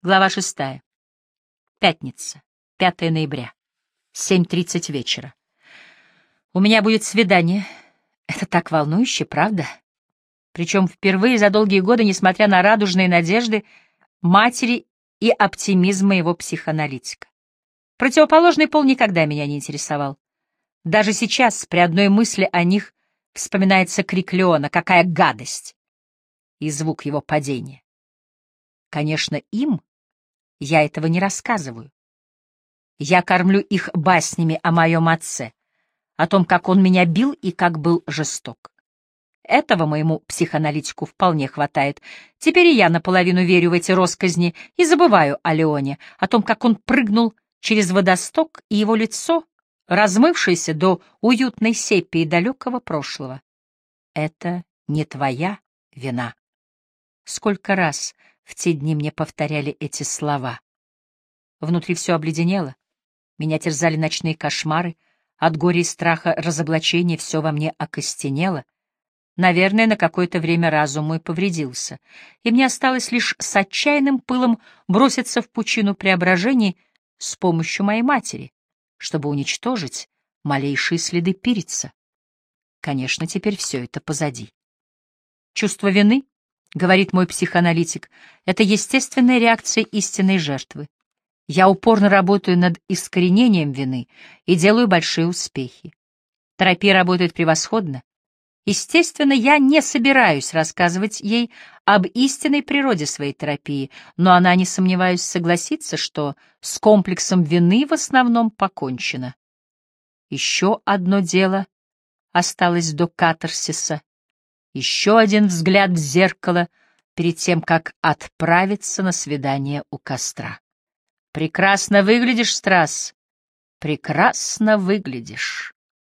Глава шестая. Пятница, 5 ноября, 7.30 вечера. У меня будет свидание. Это так волнующе, правда? Причем впервые за долгие годы, несмотря на радужные надежды матери и оптимизм моего психоаналитика. Противоположный пол никогда меня не интересовал. Даже сейчас, при одной мысли о них, вспоминается крик Леона «Какая гадость!» и звук его падения. Конечно, им я этого не рассказываю. Я кормлю их баснями о моем отце, о том, как он меня бил и как был жесток. Этого моему психоаналитику вполне хватает. Теперь и я наполовину верю в эти росказни и забываю о Леоне, о том, как он прыгнул через водосток и его лицо, размывшееся до уютной сепии далекого прошлого. Это не твоя вина. Сколько раз в те дни мне повторяли эти слова. Внутри все обледенело. Меня терзали ночные кошмары. От горя и страха разоблачения все во мне окостенело. Наверное, на какое-то время разум мой повредился, и мне осталось лишь с отчаянным пылом броситься в пучину преображений с помощью моей матери, чтобы уничтожить малейшие следы Пирица. Конечно, теперь все это позади. Чувство вины — говорит мой психоаналитик, — это естественная реакция истинной жертвы. Я упорно работаю над искоренением вины и делаю большие успехи. Терапия работает превосходно. Естественно, я не собираюсь рассказывать ей об истинной природе своей терапии, но она, не сомневаюсь, согласится, что с комплексом вины в основном покончено. Еще одно дело осталось до катарсиса, еще один взгляд в зеркало перед тем, как отправиться на свидание у костра. «Прекрасно выглядишь, Страс, прекрасно выглядишь».